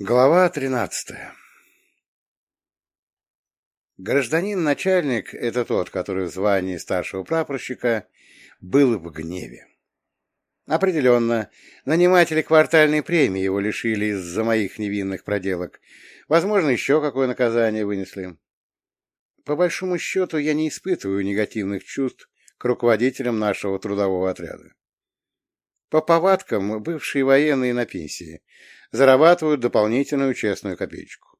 Глава тринадцатая Гражданин-начальник, это тот, который в звании старшего прапорщика, был в гневе. Определенно, наниматели квартальной премии его лишили из-за моих невинных проделок. Возможно, еще какое наказание вынесли. По большому счету, я не испытываю негативных чувств к руководителям нашего трудового отряда. По повадкам, бывшие военные на пенсии зарабатывают дополнительную честную копеечку.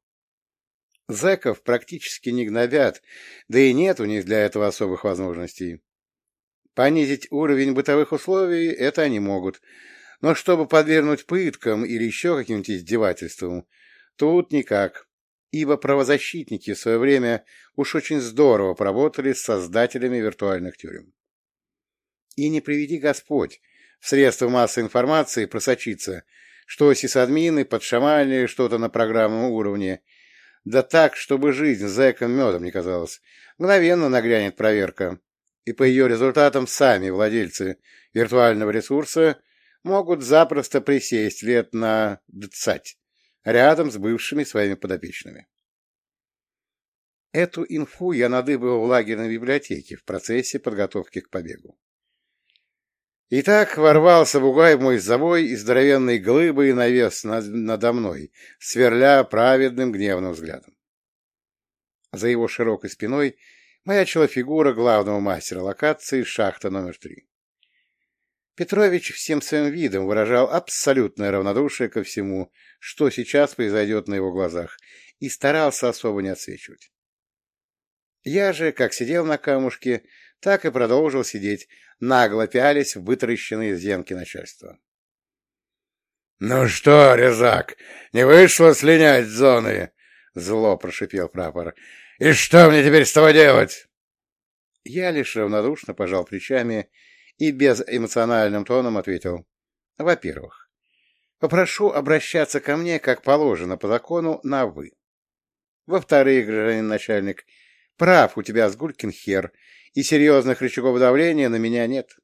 Зэков практически не гнобят, да и нет у них для этого особых возможностей. Понизить уровень бытовых условий – это они могут, но чтобы подвергнуть пыткам или еще каким-нибудь издевательствам, тут никак, ибо правозащитники в свое время уж очень здорово поработали с создателями виртуальных тюрем. И не приведи Господь, в средства массовой информации просочиться, что сисадмины подшамали что-то на программном уровне, да так, чтобы жизнь зэком медом не казалась. Мгновенно нагрянет проверка, и по ее результатам сами владельцы виртуального ресурса могут запросто присесть лет на двадцать рядом с бывшими своими подопечными. Эту инфу я надыбывал в лагерной библиотеке в процессе подготовки к побегу. И так ворвался в угай мой завой и здоровенной глыбой навес над, надо мной, сверля праведным гневным взглядом. За его широкой спиной маячила фигура главного мастера локации шахта номер три. Петрович всем своим видом выражал абсолютное равнодушие ко всему, что сейчас произойдет на его глазах, и старался особо не отсвечивать. Я же, как сидел на камушке, так и продолжил сидеть, нагло пялись в вытаращенные зенки начальства. — Ну что, Резак, не вышло слинять с зоны? — зло прошипел прапор. — И что мне теперь с тобой делать? Я лишь равнодушно пожал плечами и безэмоциональным тоном ответил. — Во-первых, попрошу обращаться ко мне, как положено по закону, на «вы». Во-вторых, гражданин начальник, прав у тебя Сгулькин хер, и серьезных рычагов давления на меня нет.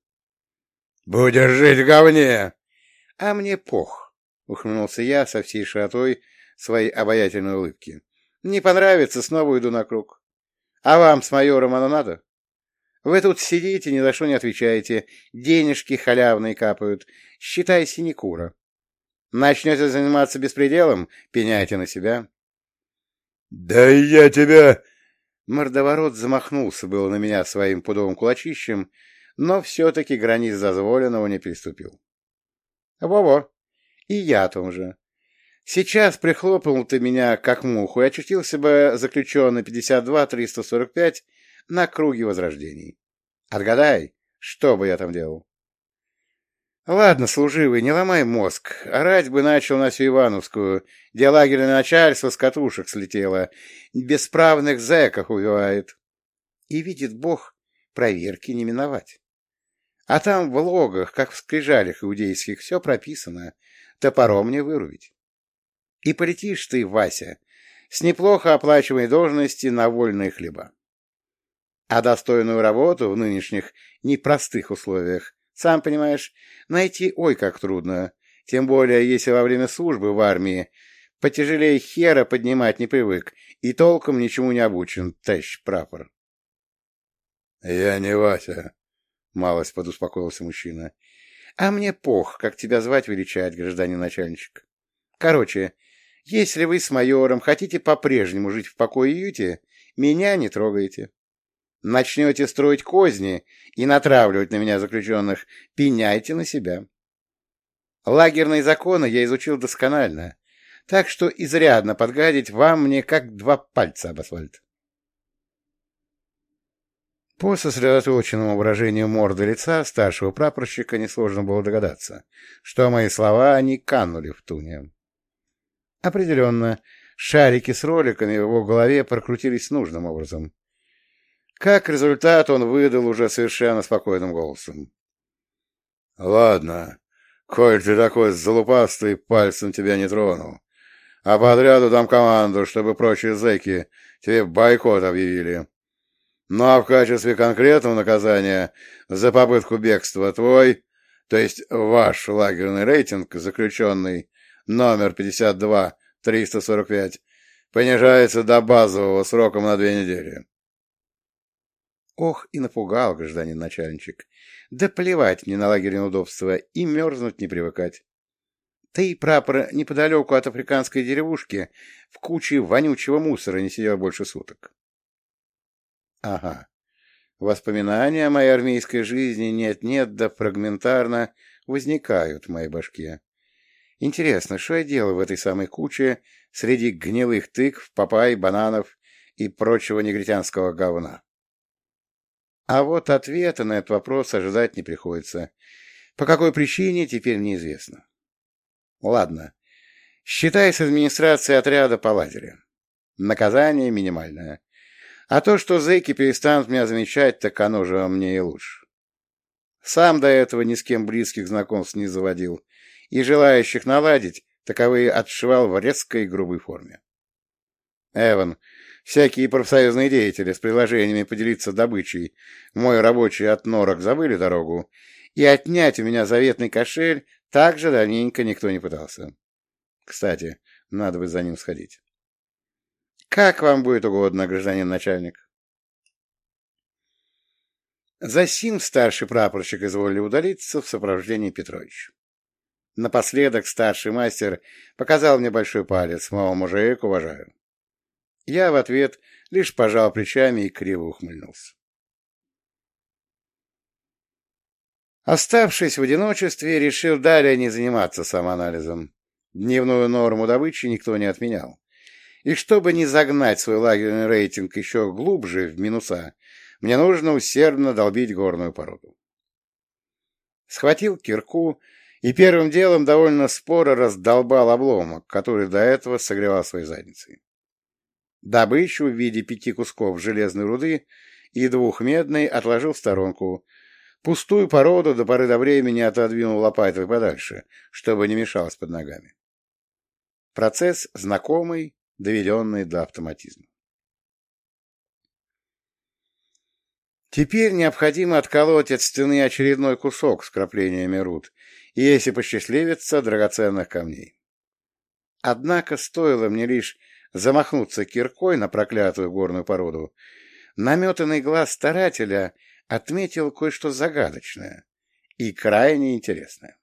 — Будешь жить в говне! — А мне пох, — ухмыльнулся я со всей широтой своей обаятельной улыбки. — Не понравится, снова иду на круг. А вам с майором оно надо? Вы тут сидите, ни за что не отвечаете, денежки халявные капают, считай синекура. Начнете заниматься беспределом, пеняйте на себя. — Да я тебя... Мордоворот замахнулся было на меня своим пудовым кулачищем, но все-таки границ дозволенного не переступил. Во-во, и я о том же. Сейчас прихлопнул ты меня, как муху, и очутился бы заключенный 52-345 на круге возрождений. Отгадай, что бы я там делал? Ладно, служивый, не ломай мозг. Орать бы начал на всю Ивановскую, где лагерное начальство с катушек слетело, бесправных зэков убивает. И видит Бог, проверки не миновать. А там в логах, как в скрижалях иудейских, все прописано. Топором не вырубить. И полетишь ты, Вася, с неплохо оплачиваемой должности на вольные хлеба. А достойную работу в нынешних непростых условиях сам понимаешь, найти ой как трудно, тем более если во время службы в армии потяжелее хера поднимать не привык и толком ничему не обучен, тащ прапор. — Я не Вася, — малость подуспокоился мужчина. — А мне пох, как тебя звать величать, гражданин начальничек. Короче, если вы с майором хотите по-прежнему жить в покое и уюте, меня не трогаете. Начнете строить козни и натравливать на меня заключенных, пеняйте на себя. Лагерные законы я изучил досконально, так что изрядно подгадить вам мне как два пальца об асфальт. По сосредоточенному выражению морды лица старшего прапорщика несложно было догадаться, что мои слова не канули в туне. Определенно, шарики с роликами в его голове прокрутились нужным образом. Как результат он выдал уже совершенно спокойным голосом. — Ладно, коль ты такой залупастый, пальцем тебя не тронул. А подряду дам команду, чтобы прочие зэки тебе бойкот объявили. Ну а в качестве конкретного наказания за попытку бегства твой, то есть ваш лагерный рейтинг, заключенный номер 345. Понижается до базового сроком на две недели. Ох, и напугал гражданин начальничек. Да плевать мне на лагерное удобство, и мерзнуть не привыкать. Ты, прапор, неподалеку от африканской деревушки в куче вонючего мусора не сидел больше суток. Ага. Воспоминания о моей армейской жизни нет-нет, да фрагментарно возникают в моей башке. Интересно, что я делал в этой самой куче среди гнилых тыкв, папай, бананов и прочего негритянского говна? А вот ответа на этот вопрос ожидать не приходится. По какой причине, теперь неизвестно. Ладно. Считай с администрацией отряда по лазере. Наказание минимальное. А то, что зэки перестанут меня замечать, так оно же мне и лучше. Сам до этого ни с кем близких знакомств не заводил, и желающих наладить таковые отшивал в резкой и грубой форме. Эван, всякие профсоюзные деятели с предложениями поделиться добычей, мой рабочий от норок забыли дорогу, и отнять у меня заветный кошель также давненько никто не пытался. Кстати, надо бы за ним сходить. Как вам будет угодно, гражданин начальник. Засим старший прапорщик изволили удалиться в сопровождении Петровича. Напоследок старший мастер показал мне большой палец, мол, мужик, уважаю. Я в ответ лишь пожал плечами и криво ухмыльнулся. Оставшись в одиночестве, решил далее не заниматься самоанализом. Дневную норму добычи никто не отменял. И чтобы не загнать свой лагерный рейтинг еще глубже в минуса, мне нужно усердно долбить горную породу. Схватил кирку и первым делом довольно споро раздолбал обломок, который до этого согревал своей задницей. Добычу в виде пяти кусков железной руды и двух медной отложил в сторонку, пустую породу до поры до времени отодвинул лопатой подальше, чтобы не мешалось под ногами. Процесс знакомый, доведенный до автоматизма. Теперь необходимо отколоть от стены очередной кусок с краплениями руд, и, если посчастливится, драгоценных камней. Однако стоило мне лишь замахнуться киркой на проклятую горную породу, наметанный глаз старателя отметил кое-что загадочное и крайне интересное.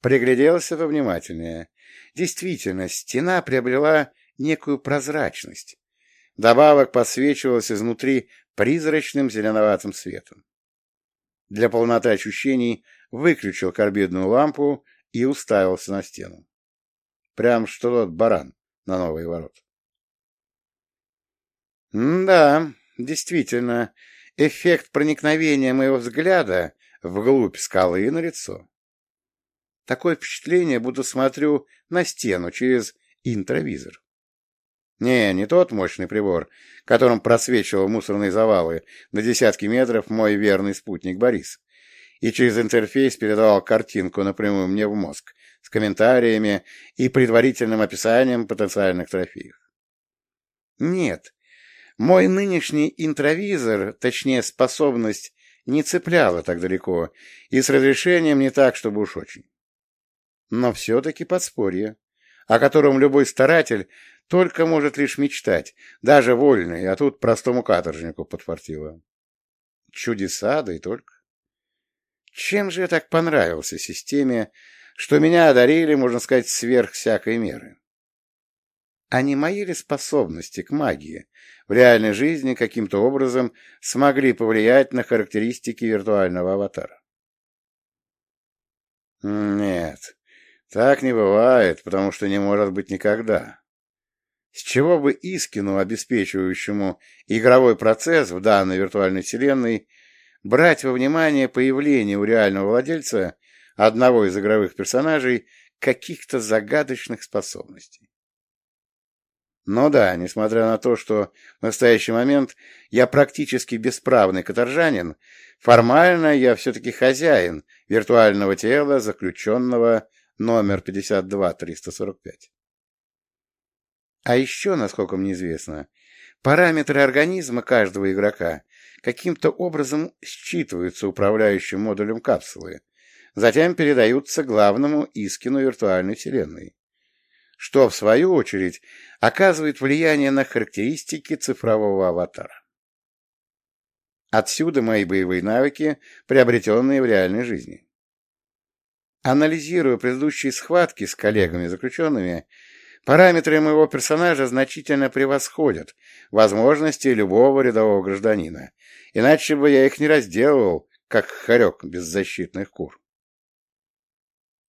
Пригляделся повнимательнее. Действительно, стена приобрела некую прозрачность. Добавок подсвечивалась изнутри призрачным зеленоватым светом. Для полноты ощущений выключил карбидную лампу и уставился на стену. Прям что тот баран на новые ворота. да, действительно, эффект проникновения моего взгляда вглубь скалы на лицо. Такое впечатление, будто смотрю на стену через интровизор. Не, не тот мощный прибор, которым просвечивал мусорные завалы на десятки метров мой верный спутник Борис, и через интерфейс передавал картинку напрямую мне в мозг комментариями и предварительным описанием потенциальных трофеев. Нет, мой нынешний интровизор, точнее способность, не цепляла так далеко, и с разрешением не так, чтобы уж очень. Но все-таки подспорье, о котором любой старатель только может лишь мечтать, даже вольный, а тут простому каторжнику подфартило. Чудеса, да и только. Чем же я так понравился системе, что меня одарили, можно сказать, сверх всякой меры? А не мои ли способности к магии в реальной жизни каким-то образом смогли повлиять на характеристики виртуального аватара? Нет, так не бывает, потому что не может быть никогда. С чего бы Искину, обеспечивающему игровой процесс в данной виртуальной вселенной, брать во внимание появление у реального владельца одного из игровых персонажей каких-то загадочных способностей? Но да, несмотря на то, что в настоящий момент я практически бесправный каторжанин, формально я все-таки хозяин виртуального тела, заключенного номер 52345. А еще, насколько мне известно, параметры организма каждого игрока каким-то образом считываются управляющим модулем капсулы, затем передаются главному Искину виртуальной вселенной. что, в свою очередь, оказывает влияние на характеристики цифрового аватара. Отсюда мои боевые навыки, приобретенные в реальной жизни. Анализируя предыдущие схватки с коллегами-заключенными, параметры моего персонажа значительно превосходят возможности любого рядового гражданина, иначе бы я их не разделывал, как хорек беззащитных кур.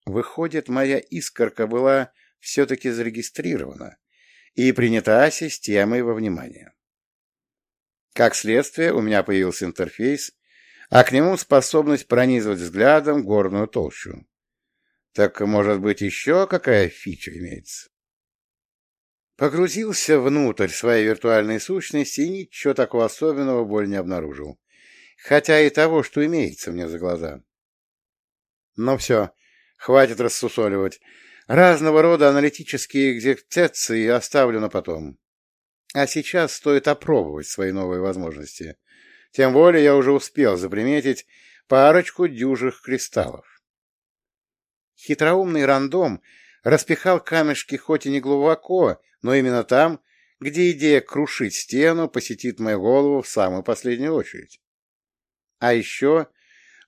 Выходит, моя искорка была все-таки зарегистрирована и принята системой во внимание. Как следствие, у меня появился интерфейс, а к нему способность пронизывать взглядом горную толщу. Так, может быть, еще какая фича имеется? Погрузился внутрь своей виртуальной сущности и ничего такого особенного боль не обнаружил. Хотя и того, что имеется мне за глаза. Но все, хватит рассусоливать. Разного рода аналитические экзерцеции оставлю на потом. А сейчас стоит опробовать свои новые возможности. Тем более я уже успел заприметить парочку дюжих кристаллов. Хитроумный рандом распихал камешки хоть и не глубоко, но именно там, где идея крушить стену посетит мою голову в самую последнюю очередь. А еще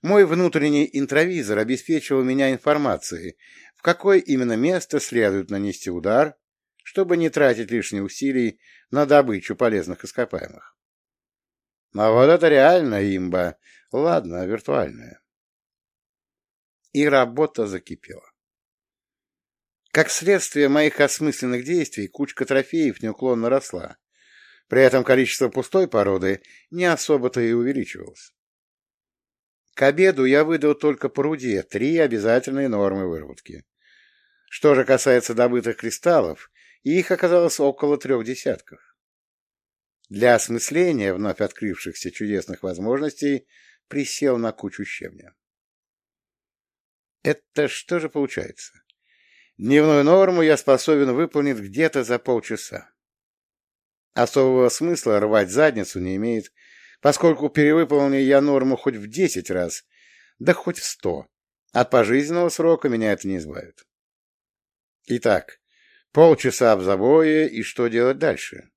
мой внутренний интровизор обеспечивал меня информацией, в какое именно место следует нанести удар, чтобы не тратить лишних усилий на добычу полезных ископаемых. А вот это реально имба, ладно, виртуальная. И работа закипела. Как следствие моих осмысленных действий, кучка трофеев неуклонно росла. При этом количество пустой породы не особо-то и увеличивалось. К обеду я выдал только по руде три обязательные нормы выработки. Что же касается добытых кристаллов, их оказалось около трех десятков. Для осмысления вновь открывшихся чудесных возможностей присел на кучу щебня. Это что же получается? Дневную норму я способен выполнить где-то за полчаса. Особого смысла рвать задницу не имеет, поскольку перевыполню я норму хоть в десять раз, да хоть в сто. От пожизненного срока меня это не избавит. Итак, полчаса в забое, и что делать дальше?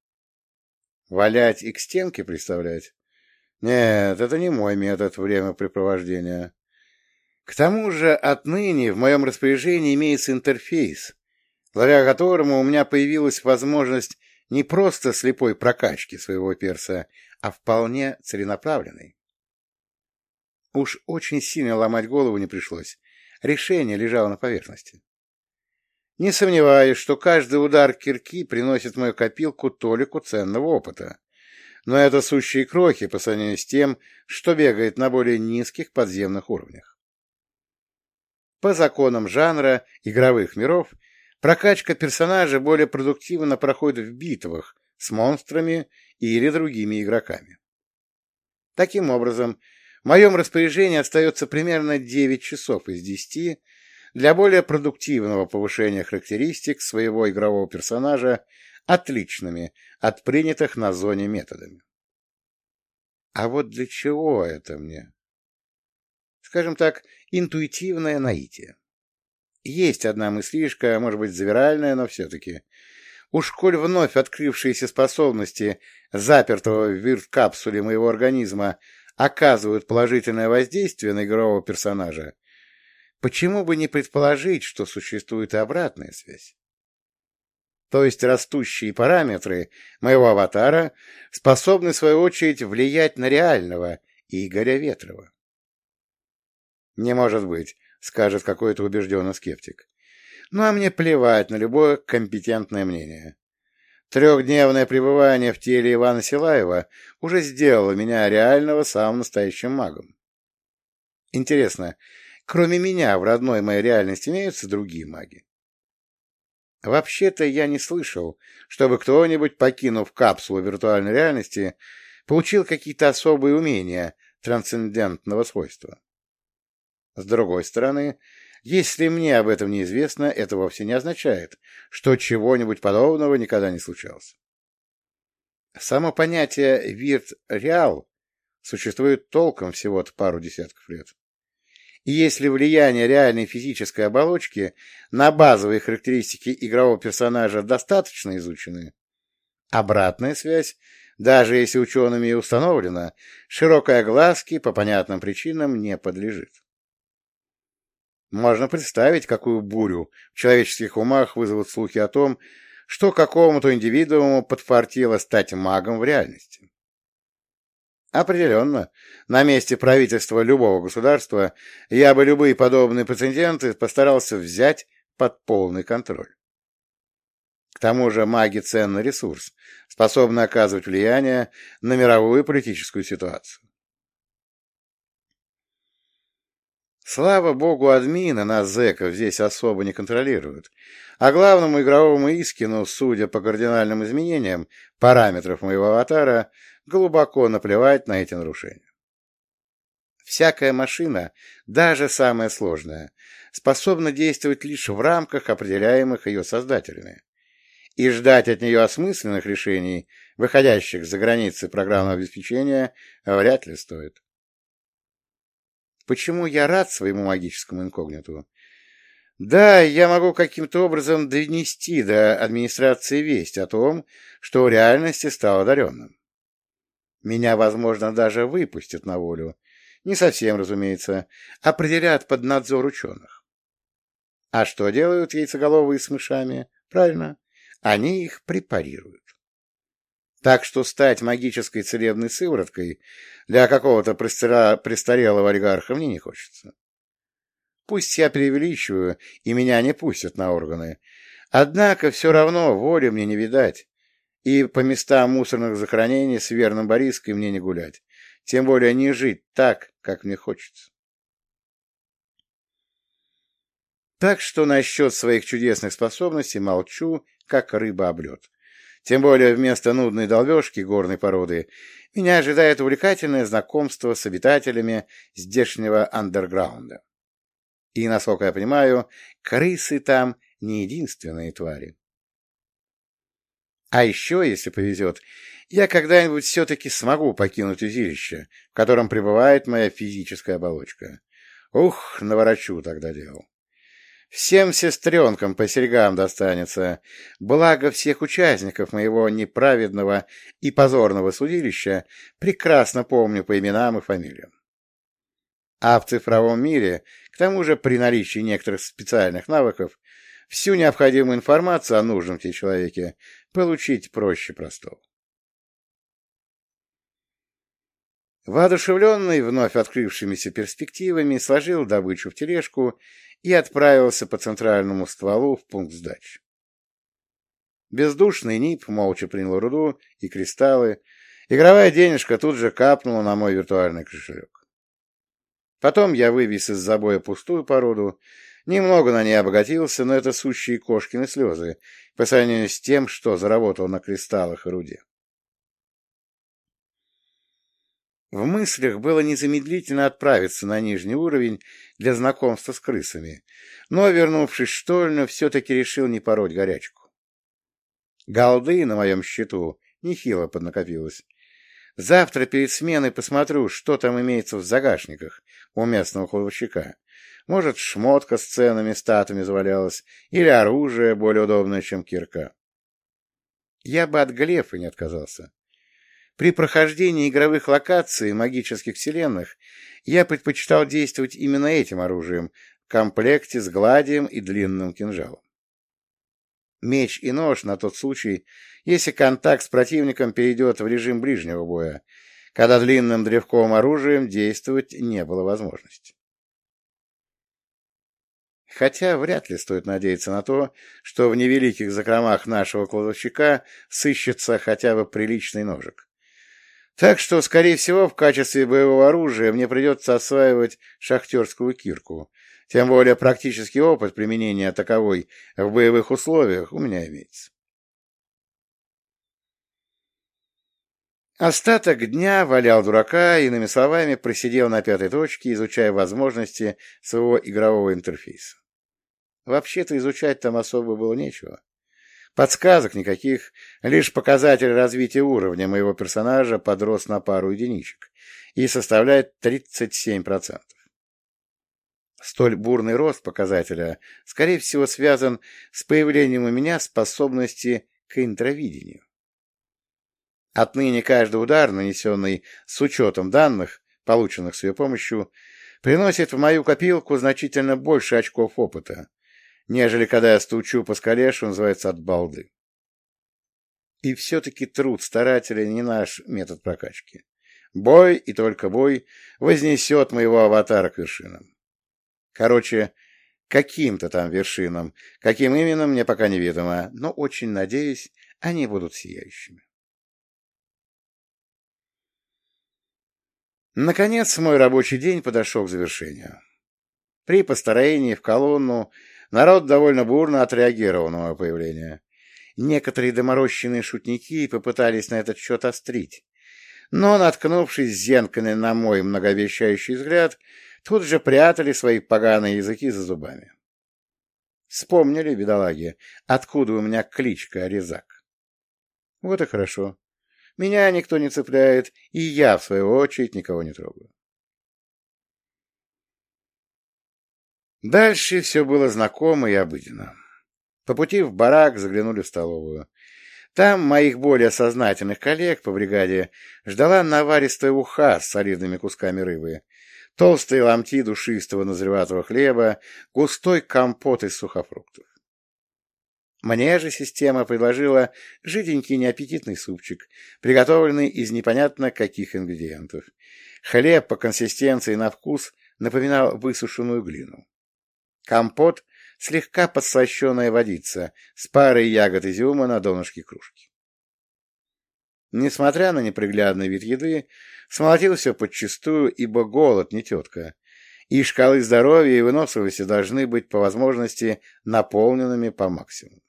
Валять и к стенке приставлять? Нет, это не мой метод времяпрепровождения. К тому же отныне в моем распоряжении имеется интерфейс, благодаря которому у меня появилась возможность не просто слепой прокачки своего перса, а вполне целенаправленный. Уж очень сильно ломать голову не пришлось. Решение лежало на поверхности. Не сомневаюсь, что каждый удар кирки приносит в мою копилку толику ценного опыта. Но это сущие крохи по сравнению с тем, что бегает на более низких подземных уровнях. По законам жанра игровых миров прокачка персонажа более продуктивно проходит в битвах с монстрами или другими игроками. Таким образом, в моем распоряжении остается примерно 9 часов из 10 для более продуктивного повышения характеристик своего игрового персонажа отличными от принятых на зоне методами. А вот для чего это мне? Скажем так, интуитивное наитие. Есть одна мыслишка, может быть, завиральная, но все-таки. Уж коль вновь открывшиеся способности запертого в вирт-капсуле моего организма оказывают положительное воздействие на игрового персонажа, почему бы не предположить, что существует и обратная связь? То есть растущие параметры моего аватара способны, в свою очередь, влиять на реального Игоря Ветрова. Не может быть, скажет какой-то убежденный скептик. Ну а мне плевать на любое компетентное мнение. Трехдневное пребывание в теле Ивана Силаева уже сделало меня реального самым настоящим магом. Интересно, кроме меня в родной моей реальности имеются другие маги? Вообще-то я не слышал, чтобы кто-нибудь, покинув капсулу виртуальной реальности, получил какие-то особые умения трансцендентного свойства. С другой стороны, если мне об этом неизвестно, это вовсе не означает, что чего-нибудь подобного никогда не случалось. Само понятие «вирт-реал» существует толком всего-то пару десятков лет. И если влияние реальной физической оболочки на базовые характеристики игрового персонажа достаточно изучены, обратная связь, даже если учеными и установлена, широкой огласке по понятным причинам не подлежит. Можно представить, какую бурю в человеческих умах вызовут слухи о том, что какому-то индивидууму подфартило стать магом в реальности. Определенно, на месте правительства любого государства я бы любые подобные прецеденты постарался взять под полный контроль. К тому же маги — ценный ресурс, способный оказывать влияние на мировую политическую ситуацию. Слава богу, админы нас, зэков, здесь особо не контролируют, а главному игровому Искину, судя по кардинальным изменениям параметров моего аватара, глубоко наплевать на эти нарушения. Всякая машина, даже самая сложная, способна действовать лишь в рамках, определяемых ее создателями. И ждать от нее осмысленных решений, выходящих за границы программного обеспечения, вряд ли стоит. Почему я рад своему магическому инкогниту? Да, я могу каким-то образом донести до администрации весть о том, что в реальности стал одаренным. Меня, возможно, даже выпустят на волю. Не совсем, разумеется. Определят под надзор ученых. А что делают яйцеголовые с мышами? Правильно, они их препарируют. Так что стать магической целебной сывороткой для какого-то престарелого олигарха мне не хочется. Пусть я преувеличиваю, и меня не пустят на органы. Однако все равно воли мне не видать, и по местам мусорных захоронений с верным Бориской мне не гулять, тем более не жить так, как мне хочется. Так что насчет своих чудесных способностей молчу, как рыба об лед. Тем более вместо нудной долбежки горной породы меня ожидает увлекательное знакомство с обитателями здешнего андерграунда. И, насколько я понимаю, крысы там не единственные твари. А еще, если повезет, я когда-нибудь все-таки смогу покинуть узилище, в котором пребывает моя физическая оболочка. Ух, наворочу тогда дел. Всем сестренкам по серьгам достанется, благо всех участников моего неправедного и позорного судилища прекрасно помню по именам и фамилиям. А в цифровом мире, к тому же при наличии некоторых специальных навыков, всю необходимую информацию о нужном тебе человеке получить проще простого. Воодушевленный вновь открывшимися перспективами, сложил добычу в тележку и отправился по центральному стволу в пункт сдачи. Бездушный НИП молча принял руду и кристаллы. Игровая денежка тут же капнула на мой виртуальный кошелек. Потом я вывез из забоя пустую породу, немного на ней обогатился, но это сущие кошкины слезы по сравнению с тем, что заработал на кристаллах и руде. В мыслях было незамедлительно отправиться на нижний уровень для знакомства с крысами, но, вернувшись в штольню, все-таки решил не пороть горячку. Голды на моем счету нехило поднакопилось. Завтра перед сменой посмотрю, что там имеется в загашниках у местного кладовщика. Может, шмотка с ценными статами завалялась, или оружие более удобное, чем кирка. Я бы от глефа не отказался. При прохождении игровых локаций магических вселенных я предпочитал действовать именно этим оружием в комплекте с гладием и длинным кинжалом. Меч и нож на тот случай, если контакт с противником перейдет в режим ближнего боя, когда длинным древковым оружием действовать не было возможности. Хотя вряд ли стоит надеяться на то, что в невеликих закромах нашего кладовщика сыщется хотя бы приличный ножик. Так что, скорее всего, в качестве боевого оружия мне придется осваивать шахтерскую кирку. Тем более практический опыт применения таковой в боевых условиях у меня имеется. Остаток дня валял дурака, иными словами, просидел на пятой точке, изучая возможности своего игрового интерфейса. Вообще-то изучать там особо было нечего. Подсказок никаких, лишь показатель развития уровня моего персонажа подрос на пару единичек и составляет 37%. Столь бурный рост показателя, скорее всего, связан с появлением у меня способности к интровидению. Отныне каждый удар, нанесенный с учетом данных, полученных с ее помощью, приносит в мою копилку значительно больше очков опыта, нежели когда я стучу по скале, что называется, от балды. И все-таки труд старателя не наш метод прокачки. Бой и только бой вознесет моего аватара к вершинам. Короче, каким-то там вершинам, каким именно, мне пока неведомо, но очень надеюсь, они будут сияющими. Наконец, мой рабочий день подошел к завершению. При построении в колонну народ довольно бурно отреагировал на мое появление. Некоторые доморощенные шутники попытались на этот счет острить, но, наткнувшись зенками на мой многообещающий взгляд, тут же прятали свои поганые языки за зубами. Вспомнили, бедолаги, откуда у меня кличка Резак. Вот и хорошо. Меня никто не цепляет, и я, в свою очередь, никого не трогаю. Дальше все было знакомо и обыденно. По пути в барак заглянули в столовую. Там моих более сознательных коллег по бригаде ждала наваристая уха с солидными кусками рыбы, толстые ломти душистого назреватого хлеба, густой компот из сухофруктов. Мне же система предложила жиденький неаппетитный супчик, приготовленный из непонятно каких ингредиентов. Хлеб по консистенции на вкус напоминал высушенную глину. Компот — слегка подслащенная водица с парой ягод изюма на донышке кружки. Несмотря на неприглядный вид еды, смолотил все подчистую, ибо голод не тетка, и шкалы здоровья и выносливости должны быть по возможности наполненными по максимуму.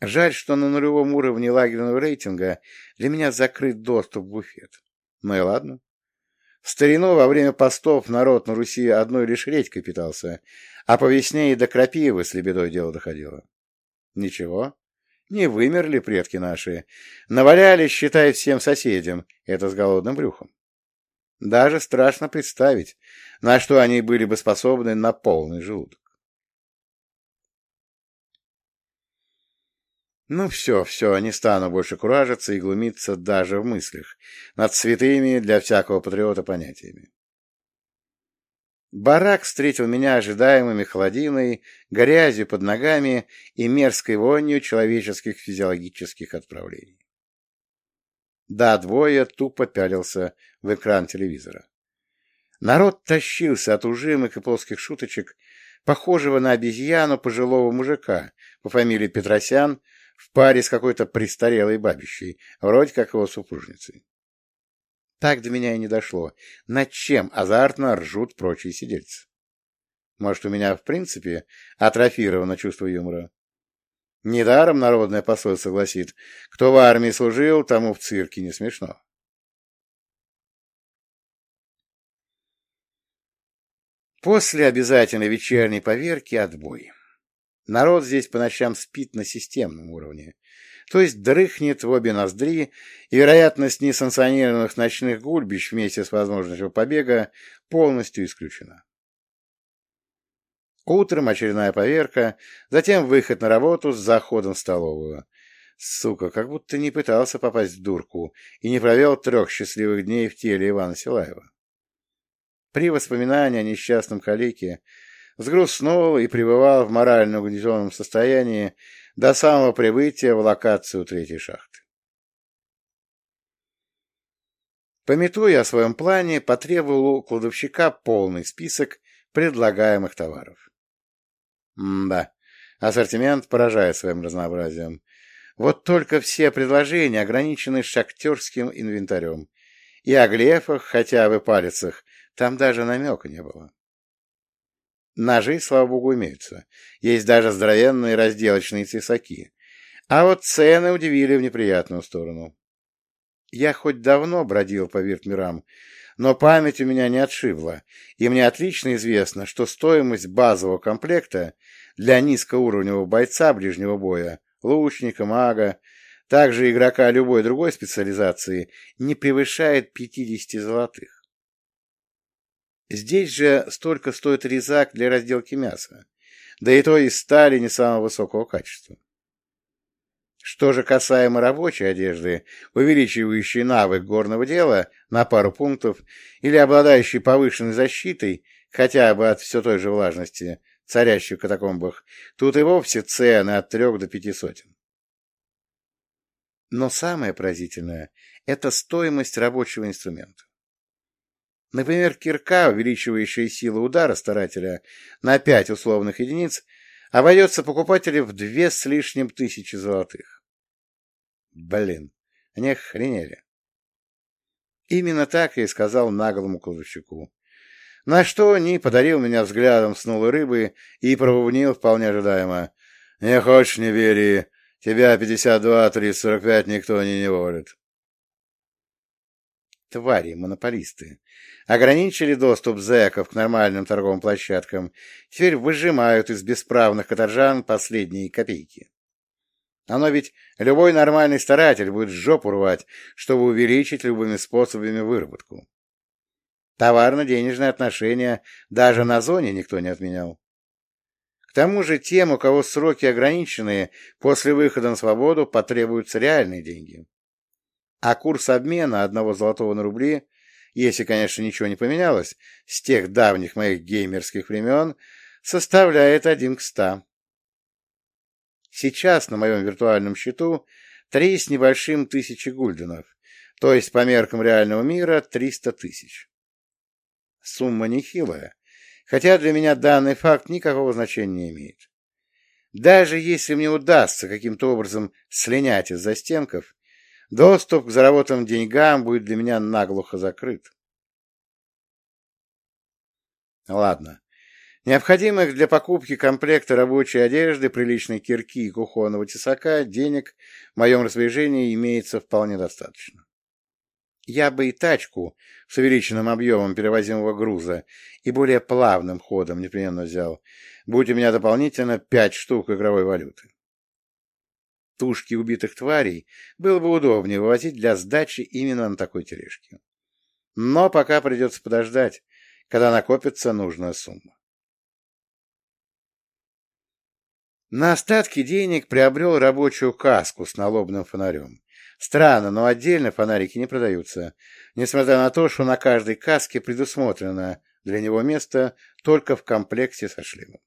Жаль, что на нулевом уровне лагерного рейтинга для меня закрыт доступ в буфет. Ну и ладно. В старину во время постов народ на Руси одной лишь редькой питался, а по весне и до крапивы с лебедой дело доходило. Ничего, не вымерли предки наши. Навалялись, считай, всем соседям, это с голодным брюхом. Даже страшно представить, на что они были бы способны на полный желудок. Ну все, все, не стану больше куражиться и глумиться даже в мыслях над святыми для всякого патриота понятиями. Барак встретил меня ожидаемыми холодиной, грязью под ногами и мерзкой вонью человеческих физиологических отправлений. Да, двое тупо пялился в экран телевизора. Народ тащился от ужимок и плоских шуточек, похожего на обезьяну пожилого мужика по фамилии Петросян в паре с какой-то престарелой бабищей, вроде как его супружницей. Так до меня и не дошло. Над чем азартно ржут прочие сидельцы? Может, у меня, в принципе, атрофировано чувство юмора? Недаром народное пословица гласит, кто в армии служил, тому в цирке не смешно. После обязательной вечерней поверки отбой. Народ здесь по ночам спит на системном уровне то есть дрыхнет в обе ноздри, и вероятность несанкционированных ночных гульбищ вместе с возможностью побега полностью исключена. Утром очередная поверка, затем выход на работу с заходом в столовую. Сука, как будто не пытался попасть в дурку и не провел трех счастливых дней в теле Ивана Силаева. При воспоминании о несчастном калеке взгрустнул и пребывал в морально угнетенном состоянии до самого прибытия в локацию третьей шахты. Пометуя о своем плане, потребовал у кладовщика полный список предлагаемых товаров. М-да, ассортимент поражает своим разнообразием. Вот только все предложения ограничены шахтерским инвентарем. И о глефах, хотя бы палецах, там даже намека не было. Ножи, слава богу, имеются. Есть даже здоровенные разделочные тесаки. А вот цены удивили в неприятную сторону. Я хоть давно бродил по виртмирам, но память у меня не отшибла, и мне отлично известно, что стоимость базового комплекта для низкоуровневого бойца ближнего боя, лучника, мага, также игрока любой другой специализации, не превышает 50 золотых. Здесь же столько стоит резак для разделки мяса, да и то из стали не самого высокого качества. Что же касаемо рабочей одежды, увеличивающей навык горного дела на пару пунктов или обладающей повышенной защитой, хотя бы от все той же влажности, царящей в катакомбах, тут и вовсе цены от трех до пяти сотен. Но самое поразительное – это стоимость рабочего инструмента. Например, кирка, увеличивающая силу удара старателя на пять условных единиц, обойдется покупателю в две с лишним тысячи золотых. Блин, они охренели. Именно так я и сказал наглому кладовщику. На что Ни подарил меня взглядом снулой рыбы и пробубнил вполне ожидаемо. «Не хочешь, не бери. Тебя 52, 345 никто не неволит». Твари, монополисты. Ограничили доступ зэков к нормальным торговым площадкам. Теперь выжимают из бесправных каторжан последние копейки. Оно ведь любой нормальный старатель будет жопу рвать, чтобы увеличить любыми способами выработку. Товарно-денежные отношения даже на зоне никто не отменял. К тому же тем, у кого сроки ограниченные, после выхода на свободу потребуются реальные деньги. А курс обмена одного золотого на рубли, если, конечно, ничего не поменялось, с тех давних моих геймерских времен, составляет один к ста. Сейчас на моем виртуальном счету три с небольшим тысячи гульденов, то есть по меркам реального мира триста тысяч. Сумма нехилая, хотя для меня данный факт никакого значения не имеет. Даже если мне удастся каким-то образом слинять из застенков, доступ к заработанным деньгам будет для меня наглухо закрыт. Ладно, Необходимых для покупки комплекта рабочей одежды, приличной кирки и кухонного тесака денег в моем распоряжении имеется вполне достаточно. Я бы и тачку с увеличенным объемом перевозимого груза и более плавным ходом непременно взял, будь у меня дополнительно пять штук игровой валюты. Тушки убитых тварей было бы удобнее вывозить для сдачи именно на такой тележке. Но пока придется подождать, когда накопится нужная сумма. На остатки денег приобрел рабочую каску с налобным фонарем. Странно, но отдельно фонарики не продаются, несмотря на то, что на каждой каске предусмотрено для него место только в комплекте со шлемом.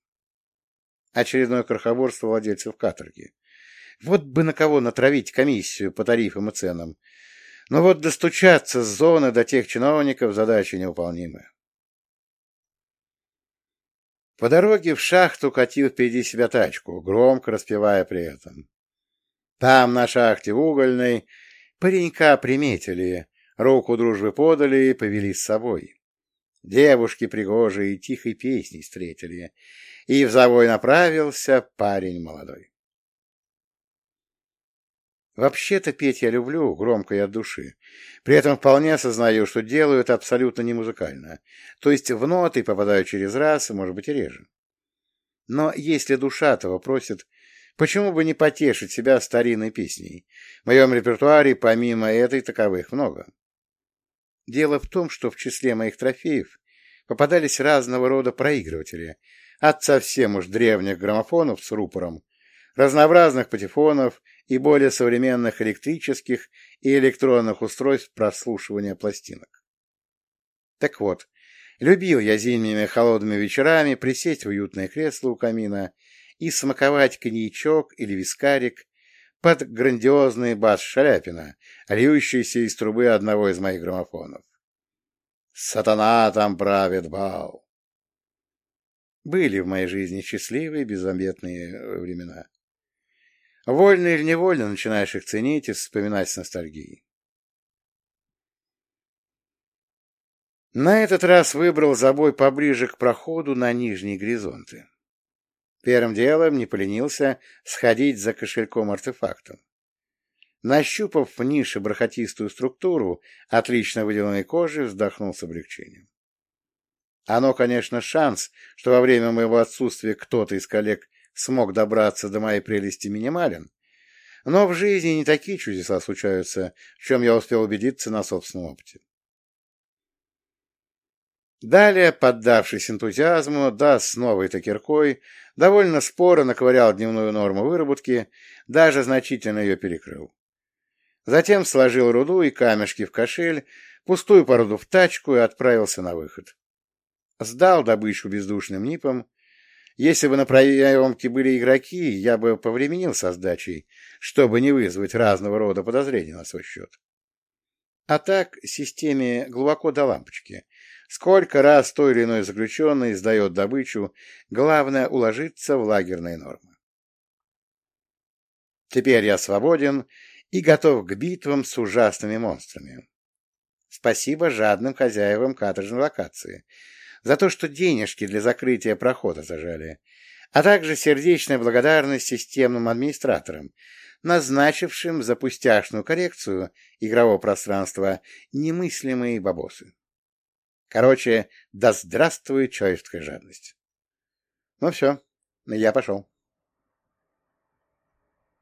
Очередное крохоборство владельцев каторги. Вот бы на кого натравить комиссию по тарифам и ценам. Но вот достучаться с зоны до тех чиновников задача невыполнимая. По дороге в шахту катил впереди себя тачку, громко распевая при этом. Там, на шахте в угольной, паренька приметили, руку дружбы подали и повели с собой. Девушки пригожие тихой песней встретили, и в завой направился парень молодой. Вообще-то петь я люблю, громко и от души. При этом вполне осознаю, что делаю это абсолютно не музыкально. То есть в ноты попадаю через раз, может быть, и реже. Но если душа того просит, почему бы не потешить себя старинной песней? В моем репертуаре помимо этой таковых много. Дело в том, что в числе моих трофеев попадались разного рода проигрыватели, от совсем уж древних граммофонов с рупором, разнообразных патефонов и более современных электрических и электронных устройств прослушивания пластинок. Так вот, любил я зимними холодными вечерами присесть в уютное кресло у камина и смаковать коньячок или вискарик под грандиозный бас Шаляпина, льющийся из трубы одного из моих граммофонов. «Сатана там правит бал!» Были в моей жизни счастливые, беззаметные времена. Вольно или невольно начинаешь их ценить и вспоминать с ностальгией. На этот раз выбрал забой поближе к проходу на нижние горизонты. Первым делом не поленился сходить за кошельком-артефактом. Нащупав в нише бархатистую структуру, отлично выделанной кожи, вздохнул с облегчением. Оно, конечно, шанс, что во время моего отсутствия кто-то из коллег смог добраться до моей прелести минимален, но в жизни не такие чудеса случаются, в чем я успел убедиться на собственном опыте. Далее, поддавшись энтузиазму, да с новой-то киркой, довольно споро наковырял дневную норму выработки, даже значительно ее перекрыл. Затем сложил руду и камешки в кошель, пустую породу в тачку и отправился на выход. Сдал добычу бездушным НИПам. Если бы на проемке были игроки, я бы повременил со сдачей, чтобы не вызвать разного рода подозрений на свой счет. А так, системе глубоко до лампочки. Сколько раз той или иной заключенный сдает добычу, главное уложиться в лагерные нормы. Теперь я свободен и готов к битвам с ужасными монстрами. Спасибо жадным хозяевам каторжной локации за то, что денежки для закрытия прохода зажали, а также сердечная благодарность системным администраторам, назначившим за пустяшную коррекцию игрового пространства немыслимые бабосы. Короче, да здравствует человеческая жадность. Ну все, я пошел.